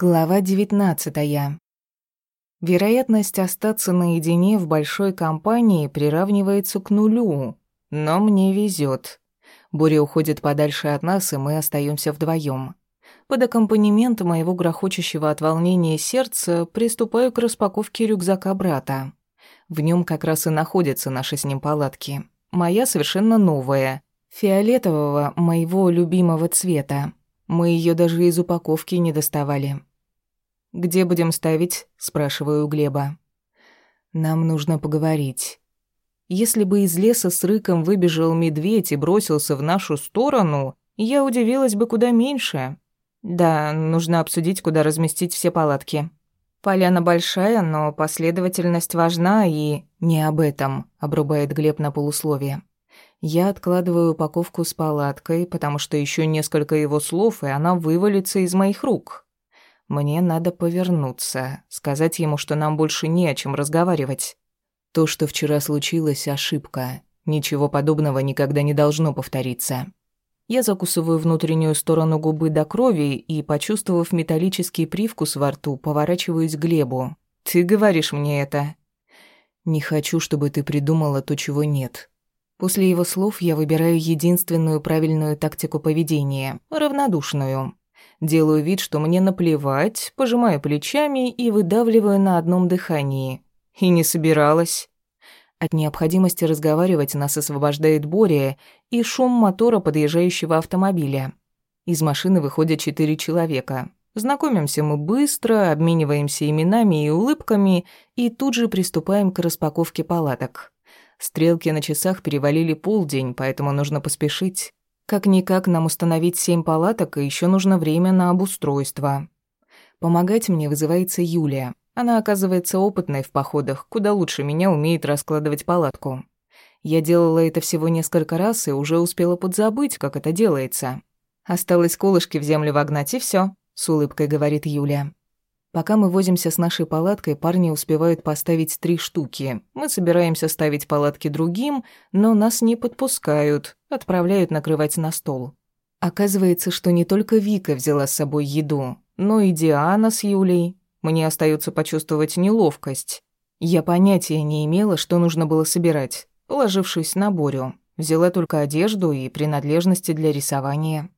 Глава девятнадцатая. Вероятность остаться наедине в большой компании приравнивается к нулю, но мне везет. Буря уходит подальше от нас, и мы остаемся вдвоем. Под аккомпанемент моего грохочущего от волнения сердца приступаю к распаковке рюкзака брата. В нем как раз и находятся наши с ним палатки. Моя совершенно новая, фиолетового моего любимого цвета. Мы ее даже из упаковки не доставали. «Где будем ставить?» – спрашиваю у Глеба. «Нам нужно поговорить. Если бы из леса с рыком выбежал медведь и бросился в нашу сторону, я удивилась бы куда меньше. Да, нужно обсудить, куда разместить все палатки. Поляна большая, но последовательность важна и... Не об этом, обрубает Глеб на полусловие. Я откладываю упаковку с палаткой, потому что еще несколько его слов, и она вывалится из моих рук. Мне надо повернуться, сказать ему, что нам больше не о чем разговаривать. То, что вчера случилось, ошибка. Ничего подобного никогда не должно повториться. Я закусываю внутреннюю сторону губы до крови и, почувствовав металлический привкус во рту, поворачиваюсь к Глебу. «Ты говоришь мне это?» «Не хочу, чтобы ты придумала то, чего нет. После его слов я выбираю единственную правильную тактику поведения – равнодушную. Делаю вид, что мне наплевать, пожимаю плечами и выдавливаю на одном дыхании. И не собиралась. От необходимости разговаривать нас освобождает Боря и шум мотора подъезжающего автомобиля. Из машины выходят четыре человека. Знакомимся мы быстро, обмениваемся именами и улыбками и тут же приступаем к распаковке палаток. Стрелки на часах перевалили полдень, поэтому нужно поспешить. Как-никак нам установить семь палаток, и еще нужно время на обустройство. Помогать мне вызывается Юлия. Она оказывается опытной в походах, куда лучше меня умеет раскладывать палатку. Я делала это всего несколько раз и уже успела подзабыть, как это делается. Осталось колышки в землю вогнать, и все, с улыбкой говорит Юлия. Пока мы возимся с нашей палаткой, парни успевают поставить три штуки. Мы собираемся ставить палатки другим, но нас не подпускают, отправляют накрывать на стол. Оказывается, что не только Вика взяла с собой еду, но и Диана с Юлей. Мне остается почувствовать неловкость. Я понятия не имела, что нужно было собирать, положившись на Борю. Взяла только одежду и принадлежности для рисования.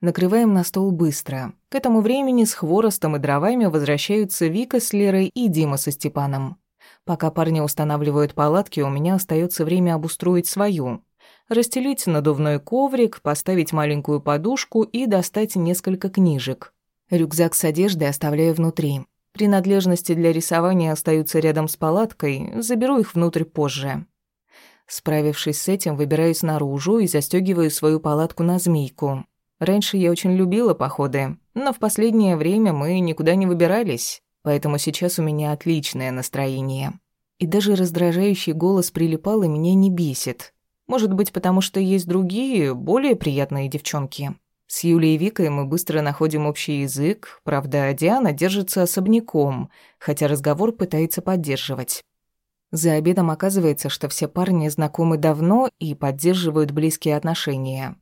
Накрываем на стол быстро. К этому времени с хворостом и дровами возвращаются Вика с Лерой и Дима со Степаном. Пока парни устанавливают палатки, у меня остается время обустроить свою. Расстелить надувной коврик, поставить маленькую подушку и достать несколько книжек. Рюкзак с одеждой оставляю внутри. Принадлежности для рисования остаются рядом с палаткой, заберу их внутрь позже. Справившись с этим, выбираюсь наружу и застегиваю свою палатку на змейку. Раньше я очень любила походы, но в последнее время мы никуда не выбирались, поэтому сейчас у меня отличное настроение. И даже раздражающий голос прилипал и меня не бесит. Может быть, потому что есть другие, более приятные девчонки. С Юлей и Викой мы быстро находим общий язык, правда, Диана держится особняком, хотя разговор пытается поддерживать. За обедом оказывается, что все парни знакомы давно и поддерживают близкие отношения.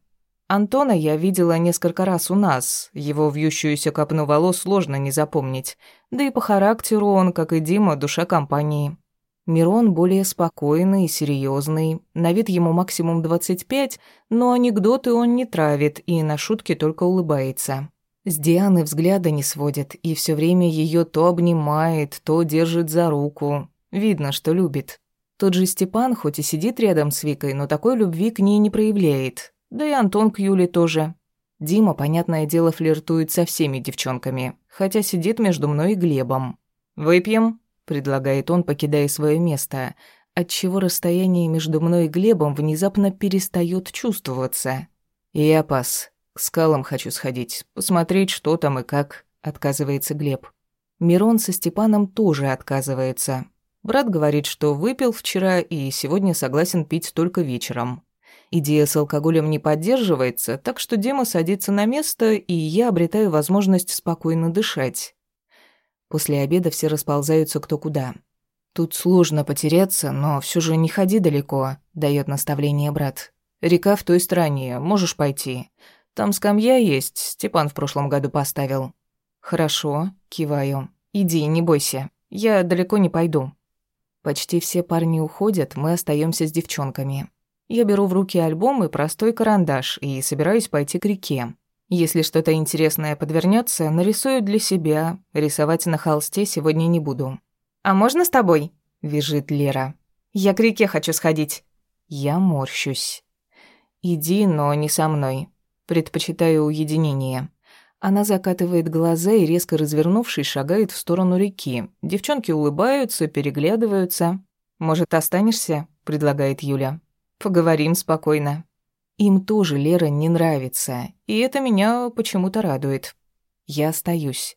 Антона я видела несколько раз у нас. Его вьющуюся копну волос сложно не запомнить. Да и по характеру он, как и Дима, душа компании. Мирон более спокойный и серьезный. На вид ему максимум 25, но анекдоты он не травит и на шутки только улыбается. С Дианы взгляда не сводит, и все время ее то обнимает, то держит за руку. Видно, что любит. Тот же Степан хоть и сидит рядом с Викой, но такой любви к ней не проявляет. Да и Антон к Юле тоже. Дима, понятное дело, флиртует со всеми девчонками, хотя сидит между мной и Глебом. «Выпьем?» – предлагает он, покидая свое место, отчего расстояние между мной и Глебом внезапно перестает чувствоваться. «Я пас. К скалам хочу сходить, посмотреть, что там и как», – отказывается Глеб. Мирон со Степаном тоже отказывается. Брат говорит, что выпил вчера и сегодня согласен пить только вечером. Идея с алкоголем не поддерживается, так что Дима садится на место, и я обретаю возможность спокойно дышать. После обеда все расползаются кто куда. «Тут сложно потеряться, но все же не ходи далеко», — дает наставление брат. «Река в той стороне, можешь пойти. Там скамья есть, Степан в прошлом году поставил». «Хорошо», — киваю. «Иди, не бойся. Я далеко не пойду». Почти все парни уходят, мы остаемся с девчонками. Я беру в руки альбом и простой карандаш и собираюсь пойти к реке. Если что-то интересное подвернется, нарисую для себя. Рисовать на холсте сегодня не буду. «А можно с тобой?» — визжит Лера. «Я к реке хочу сходить». Я морщусь. «Иди, но не со мной. Предпочитаю уединение». Она закатывает глаза и, резко развернувшись, шагает в сторону реки. Девчонки улыбаются, переглядываются. «Может, останешься?» — предлагает Юля. «Поговорим спокойно». Им тоже Лера не нравится, и это меня почему-то радует. Я остаюсь.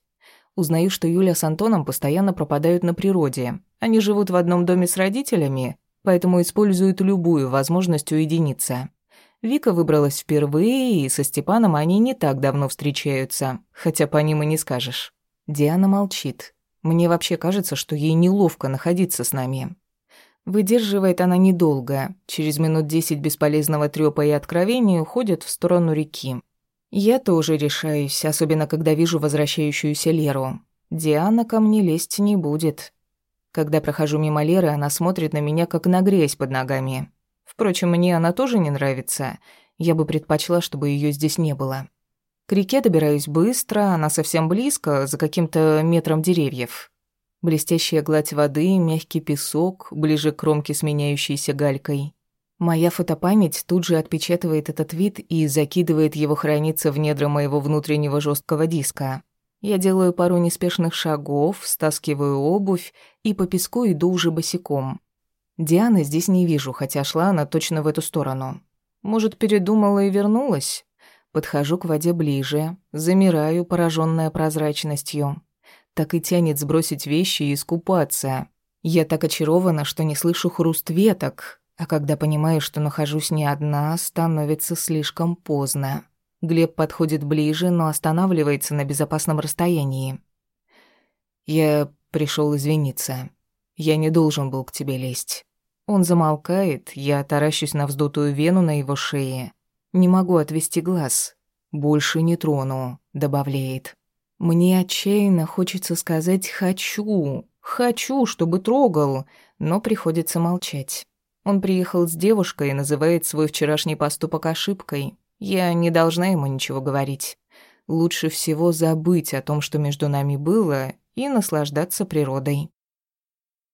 Узнаю, что Юля с Антоном постоянно пропадают на природе. Они живут в одном доме с родителями, поэтому используют любую возможность уединиться. Вика выбралась впервые, и со Степаном они не так давно встречаются, хотя по ним и не скажешь. Диана молчит. Мне вообще кажется, что ей неловко находиться с нами. Выдерживает она недолго. Через минут десять бесполезного трёпа и откровений уходят в сторону реки. Я тоже решаюсь, особенно когда вижу возвращающуюся Леру. Диана ко мне лезть не будет. Когда прохожу мимо Леры, она смотрит на меня, как на грязь под ногами. Впрочем, мне она тоже не нравится. Я бы предпочла, чтобы ее здесь не было. К реке добираюсь быстро, она совсем близко, за каким-то метром деревьев. Блестящая гладь воды, мягкий песок, ближе к кромке сменяющейся галькой. Моя фотопамять тут же отпечатывает этот вид и закидывает его храниться в недра моего внутреннего жесткого диска. Я делаю пару неспешных шагов, стаскиваю обувь и по песку иду уже босиком. Дианы здесь не вижу, хотя шла она точно в эту сторону. Может, передумала и вернулась? Подхожу к воде ближе, замираю, пораженная прозрачностью. Так и тянет сбросить вещи и искупаться. Я так очарована, что не слышу хруст веток, а когда понимаю, что нахожусь не одна, становится слишком поздно. Глеб подходит ближе, но останавливается на безопасном расстоянии. Я пришел извиниться. Я не должен был к тебе лезть. Он замолкает, я таращусь на вздутую вену на его шее. Не могу отвести глаз. Больше не трону, добавляет. Мне отчаянно хочется сказать «хочу», «хочу», чтобы трогал, но приходится молчать. Он приехал с девушкой и называет свой вчерашний поступок ошибкой. Я не должна ему ничего говорить. Лучше всего забыть о том, что между нами было, и наслаждаться природой.